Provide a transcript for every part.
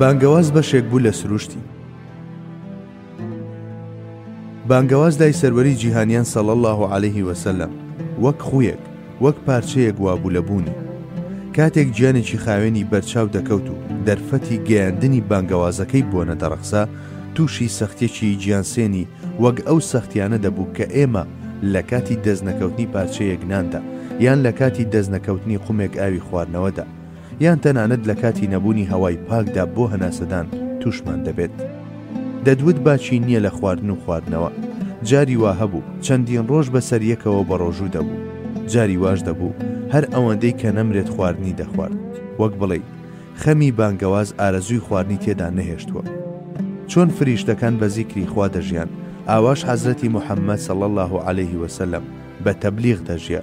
بانگەواز بەشێک بوو لە سروشتی بانگەواز لای سەروەری جیهانیان سەڵ الله و عليهەیهی وسلم وەک خویەک وەک پارچەیەک وابوو لە بوونی کاتێک گیانێکی خاوێنی بەرچاو دەکەوت و دەرفەتی گەیاندنی بانگەوازەکەی بۆ نەدەڕەخسا تووشی سەختێکی گیانسێنی وەک ئەو سەختیانە دەبوو کە ئێمە لە کاتی دەستنەکەوتنی پارچەیەک ناندا یان لە کاتی دەستنەکەوتنی قومێک ئاوی خواردنەوەدا یان تەنانەت لە کاتی نەبوونی هەوای پاکدا بۆ هەناسەدان تووشمان دەبێت. دەدوت باکی نییە لە خواردن و خواردنەوە. جاری وا هەبوو چەندین ڕۆژ بەسەر یەکەوە بەڕۆژوو دەبوو. جاری واش دەبوو هەر ئەوەندەی کە نەمرێت خواردنی دەخوارد. وەک بڵێی خەمی بانگەواز ئارەزووی خواردنی تێدا نەهێشتووە. چۆن فریشتەکان بە زیکری خوا دەژیان، ئاواش حەزرەتی محەممەد صلی اللە علیه وسلم بە تەبلیغ دەژیا.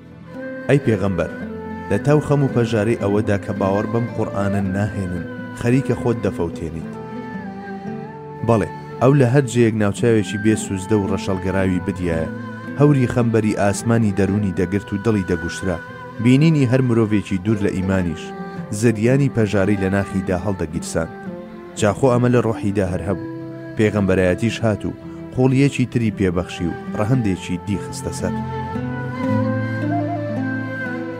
ئەی پێغەمبەر! لە تاو خەم و پەژارەی ئەوەدا کە باوەڕ بەم قورئانە ناهێنن، خەریکە خۆت دەفەوتێنیت. بەڵێ، ئەو لە هەر جێیەک ناوچاوێکی بێ سوزدە و ڕەشەڵگەراوی بدیایە، هەوری خەم بەری ئاسمانی دەروونی دەگرت و دڵی دەگوشرا، بینینی هەر مرۆڤێکی دوور لە ئیمانیش، زریانی پەژارەی لە ناخیدا هەڵدەگیرساند. جا خۆ ئەمە لە ڕۆحیدا هەر هەبوو، پێغەمبەرایەتیش هات و قووڵییەکی تری پێ بەخشی و ڕەهەندێکی دی خستە سەر.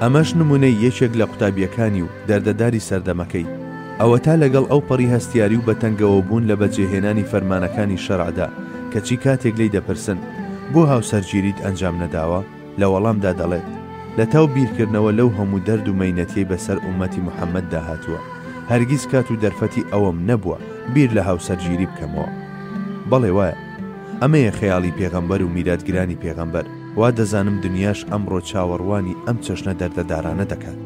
ئەمەش نموونەی یەکێک لە قوتابییەکانی و دەردەداری سەردەمەکەی، ئەوەتا لەگەڵ ئەوپەڕی هەستیاری و بەتەنگەوەبوون لە بەجێهێنانی فەرمانەکانی شەرعدا، کەچی کاتێک لێی دەپرسن، بۆ هاوسەرگیریت ئەنجام نەداوە؟ لە وەڵامدا دەڵێت، لەتاو بیرکردنەوە لەو هەموو دەرد و مەینەتیەی بەسەر ئوممەتی محەممەددا هاتووە، هەرگیز کات و دەرفەتی ئەوەم نەبووە بیر لە هاوسەرگیری بکەمەوە. بەڵێ وایە. ئەمەیە خەیاڵی پێغەمبەر و میراتگرانی پێغەمبەر، وا دەزانم دنیاش ئەمڕۆ چاوەڕوانی ئەم چەشنە دەردەدارانە دەکات.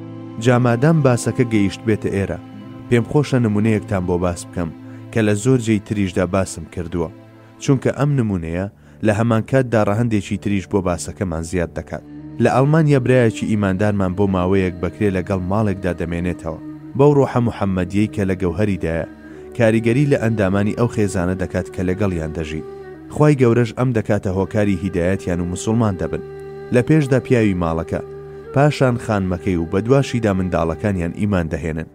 جا مادام باسەکە گەیشتبێتە ئێرە، پێمخۆشە نموونەیەکتان بۆ باس بکەم کە لە زۆر جێی تریشدا باسم کردووە، چونکە ئەم نموونەیە لە هەمانکاتدا ڕەهەندێکی تریش بۆ باسەکەمان زیاد دەکات. لە ئەڵمانیا برایەکی ئیماندارمان بۆ ماوەیەک بە کرێ لەگەڵ ماڵێکدا دەمێنێتەوە. بەو ڕۆحە موحەممەدییەی کە لە گەوهەریدایە، کاریگەری لە ئەندامانی ئەو خێزانە دەکات کە لەگەڵیان دەژین. خوای گەورەش ئەم دەکاتە هۆکاری هیدایەتیان و موسوڵمان دەبن. لە پێشدا پیاوی ماڵەکە، پاشان خانمەکەی و بەدواشیدا منداڵەکانیان ئیمان دەهێنن.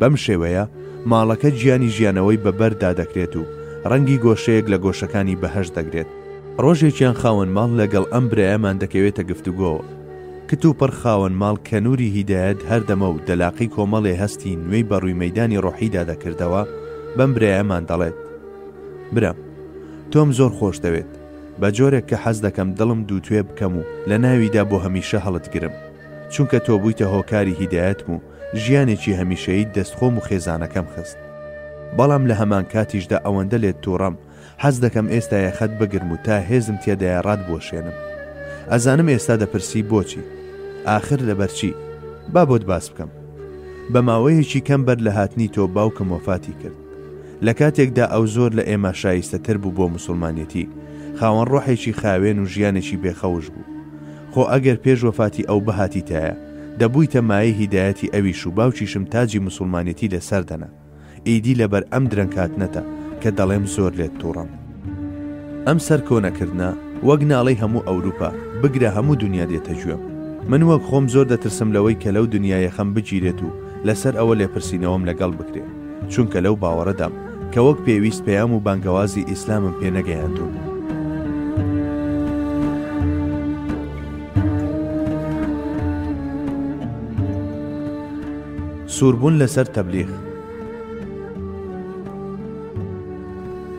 بەم شێوەیە ماڵەکە گیانی ژیانەوەی بە بەر دا دەکرێت و ڕەنگی گۆشەیەک لە گۆشەکانی بەهەشت دەگرێت. ڕۆژێکیان خاوەن ماڵ لە گەڵ ئەم برایەمان دەکەوێتە گفتوگۆوە. کت و پڕ خاوەن ماڵ کە نوری هیدایەت هەر دەمە و دەلاقەی کۆمەڵێ هەستی نوێی بە ڕووی مەیدانی ڕۆحیدا دەکردەوە بەم برایەمان دەڵێت، برام! تۆم زۆر خۆش دەوێت. بە جۆرێک کە حەز دەکەم دڵم دووتوێ بکەم و لە ناویدا بۆ هەمیشە هەڵت گرم. چونکە تۆ بوویتە هۆکاری هیدایەتم و ژیانێکی هەمیشەییت دەست خۆم و خێزانەکەم خست بەڵام لە هەمانکاتیشدا ئەوەندە لێت توڕەم حەز دەکەم ئێستا یەخەت بگرم و تا هێزم تێدایە ڕات بوەشێنم ئەزانم ئێستا دەپرسی بۆچی ئاخر لەبەرچی با بۆت باس بکەم بە ماوەیەکی کەم بەر لە هاتنی تۆ باوکم وەفاتی کرد لە کاتێکدا ئەو زۆر لە ئێمە شایستە تر بوو بۆ مسلمانەتی خاوەن ڕۆحێکی خاوێن و ژیانێکی بێخەوش بوو خۆ ئەگەر پێش وەفاتی ئەو بهاتیتایە دەبوویتە مایەی هیدایەتی ئەویش و باوکیشم تاجی موسوڵمانێتی لە سەر دەنا، ئیدی لەبەر ئەم درەنگهاتنەتە کە دەڵێم زۆر لێت توڕەم. ئەم سەرکۆنەکردنە وەک ناڵەی هەموو ئەوروپا، بگرە هەموو دونیا دێتە گوێم. من وەک خۆم زۆر دەترسم لەوەی کە لەو دونیایە خەم بگیرێت و لەسەر ئەوە لێپرسینەوەم لەگەڵ بکرێ. چونکە لەو باوەڕەدام کە وەک پێویست پەیام و بانگەوازی ئیسلامم پێ نەگەیاندوون. سووربوون لەسەر تەبلیغ.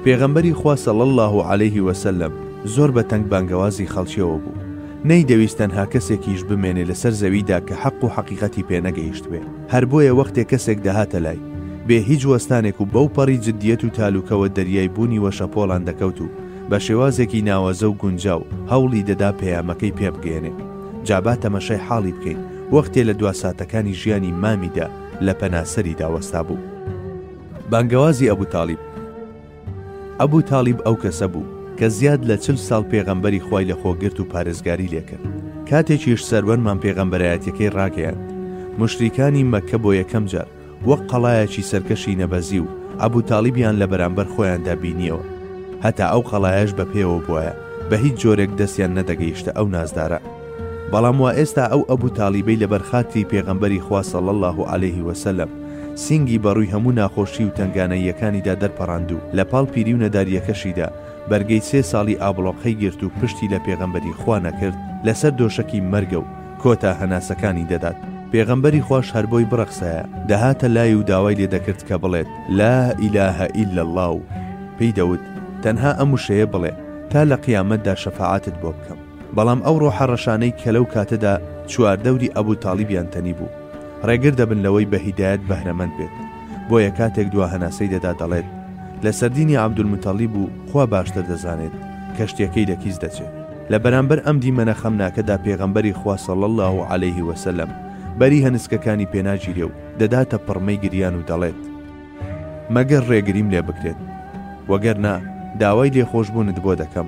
پێغەمبەری خوا صلی اللە علیه و سلم زۆر بە تەنگ بانگەوازی خەڵکیەوە بوو، نەیدەویست تەنها کەسێکیش بمێنێ لەسەر زەویدا کە حەق و حەقیقەتی پێ نەگەیشتبێ، هەر بۆیە وەختێ کەسێک دەهاتە لای، بێ هیچ وەستانێک و بەو پەڕی جدییەت و تالوکەوە دەریای بوونی وە شەپۆڵان دەکەوت و بە شێوازێکی ناوەزە و گونجاو هەوڵی دەدا پەیامەکەی پێ بگەیەنێ. جا با تەمەشای حاڵی بکەین وەختێ لە دوا ساتەکانی ژیانی مامیدا لە پەنا سەریدا وەستابوو. بانگەوازی ئەبوتاڵیب. ئەبو تالیب ئەو کەسە بوو کە زیاد لە چل ساڵ پێغەمبەری خوای لە خۆ گرت و پارێزگاری لێ کرد. کاتێکیش سەروەرمان پێغەمبەرایەتیەکەی ڕاگەیاند، موشریکانی مەککە بۆ یەکەم جار وەک قەڵایەکی سەرکەشی نەبەزی و ئەبو تالیبیان لە بەرامبەر خۆیاندا بینیەوە. هەتا ئەو قەڵایەش بە پێوە بوایە بە هیچ جۆرێک دەستیان نەدەگەیشتە ئەو نازدارە. بەڵام وائێستا ئەو ئەبو تاڵیبەی لەبەر خاتری پێغەمبەری خوا صلی اللە علیه و سلم سینگی بەڕووی هەموو ناخۆشی و تەنگانەییەکانیدا دەرپەڕاند و لە پاڵ پیری و نەدارییەکەشیدا بەرگەی سێ ساڵی ئابڵۆقەی گرت و پشتی لە پێغەمبەری خوا نەکرد لەسەر دۆشەکی مەرگە و کۆتا هەناسەکانی دەدات پێغەمبەری خواش هەر بۆی بڕەخسایە دەهاتە لای و داوای لێ دەکرد کە بڵێت لا الە الا اللە و پێی دەوت تەنها ئەم وشەیە بڵێ تا لە قیامەتدا شەفاعەتت بۆ بکەم. بەڵام ئەو ڕۆحە ڕەشانەی کە لەو کاتەدا چواردەوری ئەبو تاڵیبیان تەنیبوو، ڕێگر دەبن لەوەی بە هیدایەت بەهرەمەند بێت، بۆیە کاتێک دوا هەناسەی دەدا دەڵێت، لە سەردینی عەبدولموتەڵیب و خوا باشتر دەزانێت کەشتیەکەی لە کیس دەچێت. لە بەرامبەر ئەم دیمەنە خەمناکەدا پێغەمبەری خوا صلی اللە علیه وسلم بەری هەنسکەکانی پێناگیرێ و دەداتە پڕمەی گریان و دەڵێت، مەگەر ڕێگریم لێ بکرێت، وەگەر نا داوای لێخۆشبوونت بۆ دەکەم.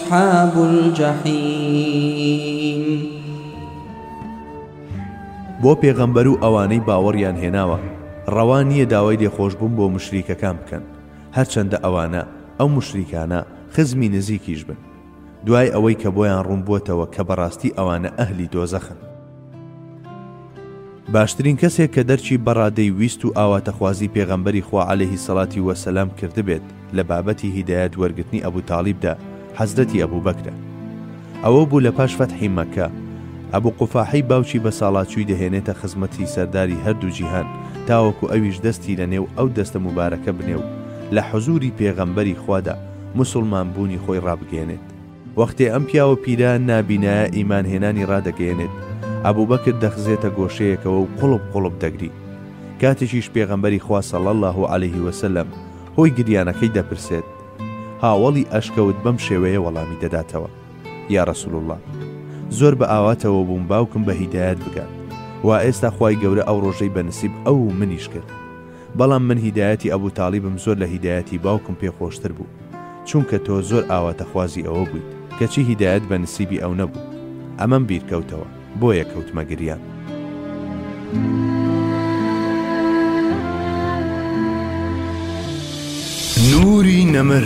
اصحاب الجحیم. بۆ پێغەمبەر و ئەوانەی باوەڕیان هێناوە ڕەوا نییە داوای لێخۆشبوون بۆ موشریکەکان بکەن هەرچەندە ئەوانە، ئەو موشریکانە، خزمی نزیکیش بن. دوای ئەوەی کە بۆیان ڕوون بووەتەوە کە بەڕاستی ئەوانە ئەهلی دۆزەخن. باشترین کەسێک کە دەرکی بەڕادەی ویست و ئاواتەخوازی پێغەمبەری خوا عەلەیهی سەڵاتی وەسەلام کردبێت، لە بابەتی هیدایەت وەرگتنی ئەبو تالیبدا حەزرەتی ئەبو بەکرە. ئەوە بوو لە پاش فەتحی مەکە، ئەبو قوفاحەی باوکی بەساڵاچووی دەهێنێتە خزمەتی سەرداری هەردوو جیهان تاوەکو ئەویش دەستی لە نێو ئەو دەستە موبارەکە بنێ و لە حزووری پێغەمبەری خوادا موسوڵمان بوونی خۆی ڕابگەیەنێت. وەختێ ئەم پیاوە پیرە نابینایە ئیمان هێنانی ڕادەگەیەنێت، ئەبوبەکر دەخزێتە گۆشەیەکەوە و قڵپ قڵپ دەگری. کاتێکیش پێغەمبەری خوا صلی اللە علیه و سلم هۆی گریانەکەی دەپرسێت، هاوەڵی ئەشکەوت بەم شێوەیە وەڵامی دەداتەوە، یا رسول اللە زۆر بە ئاواتەوە بووم باوکم بە هیدایەت بگات، وا ئێستا خوای گەورە ئەو ڕۆژەی بە نسیب ئەو و منیش کرد. بەڵام من هیدایەتی ابو تالیبم زۆر لە هیدایەتی باوکم پێ خۆشتر بوو چونکە تۆ زۆر ئاواتەخوازی ئەوە بوویت کەچی هیدایەت بە نسیبی ئەو نەبوو ئەمەم بیرکەوتەوە بۆیە کەوتمە گریان. نوری نەمر.